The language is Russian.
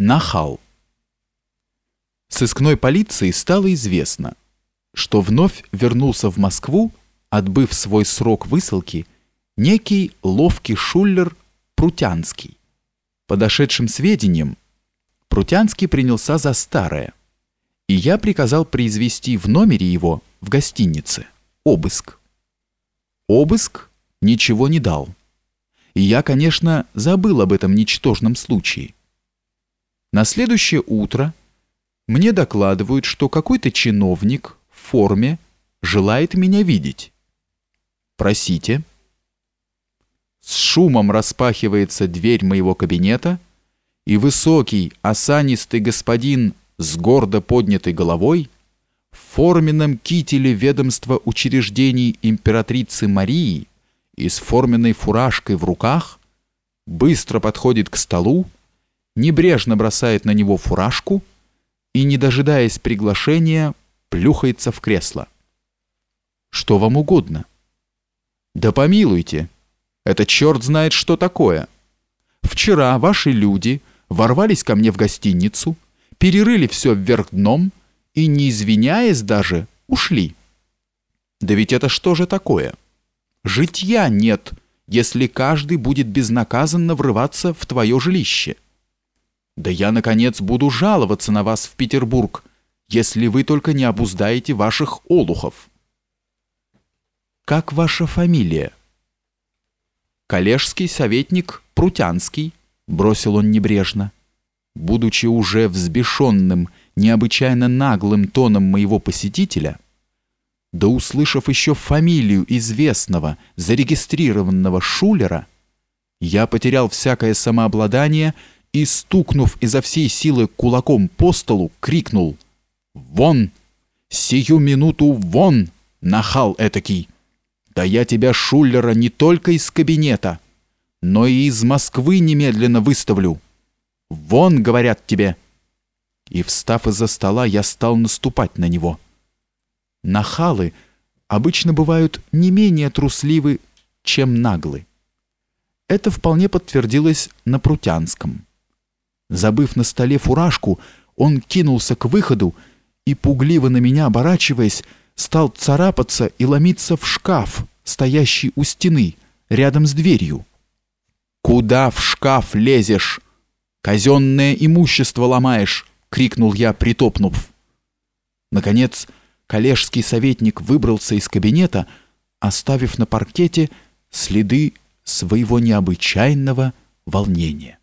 Нахал. Сыскной полиции стало известно, что вновь вернулся в Москву, отбыв свой срок высылки, некий ловкий шуллер Прутянский. По дошедшим сведениям, Прутянский принялся за старое, и я приказал произвести в номере его в гостинице обыск. Обыск ничего не дал. И я, конечно, забыл об этом ничтожном случае. На следующее утро мне докладывают, что какой-то чиновник в форме желает меня видеть. Просите. С шумом распахивается дверь моего кабинета, и высокий, осанистый господин с гордо поднятой головой в форменном кителе ведомства учреждений императрицы Марии и с форменной фуражкой в руках быстро подходит к столу, небрежно бросает на него фуражку и, не дожидаясь приглашения, плюхается в кресло. «Что вам угодно?» «Да помилуйте, это черт знает, что такое. Вчера ваши люди ворвались ко мне в гостиницу, перерыли все вверх дном и, не извиняясь даже, ушли. Да ведь это что же такое? Житья нет, если каждый будет безнаказанно врываться в твое жилище». Да я, наконец, буду жаловаться на вас в Петербург, если вы только не обуздаете ваших олухов. Как ваша фамилия? Коллежский советник Прутянский, бросил он небрежно. Будучи уже взбешенным, необычайно наглым тоном моего посетителя, да услышав еще фамилию известного, зарегистрированного шулера, я потерял всякое самообладание и, стукнув изо всей силы кулаком по столу, крикнул «Вон! Сию минуту вон, нахал этакий! Да я тебя, Шуллера, не только из кабинета, но и из Москвы немедленно выставлю! Вон, говорят тебе!» И, встав из-за стола, я стал наступать на него. Нахалы обычно бывают не менее трусливы, чем наглы. Это вполне подтвердилось на Прутянском. Забыв на столе фуражку, он кинулся к выходу и, пугливо на меня оборачиваясь, стал царапаться и ломиться в шкаф, стоящий у стены, рядом с дверью. «Куда в шкаф лезешь? Казенное имущество ломаешь!» — крикнул я, притопнув. Наконец, коллежский советник выбрался из кабинета, оставив на паркете следы своего необычайного волнения.